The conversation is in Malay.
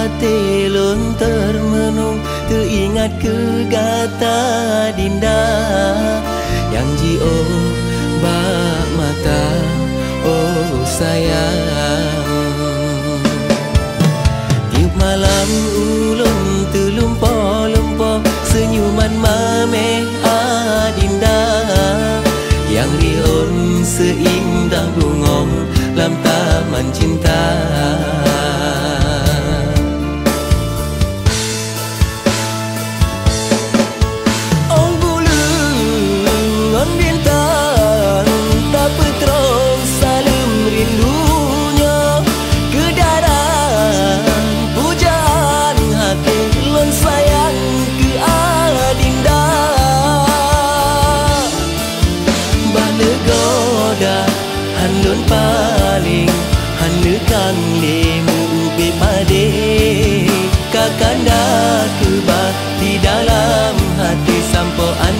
hati lun termenung Teringat ke gata dinda. Yang jio bak mata Oh sayang. Tiup malam ulun terlumpah-lumpah Senyuman mameh adinda Yang rion seindah bungong Lam taman cinta lemu ube pade Kakanda keba di dalam hati Sampoan mati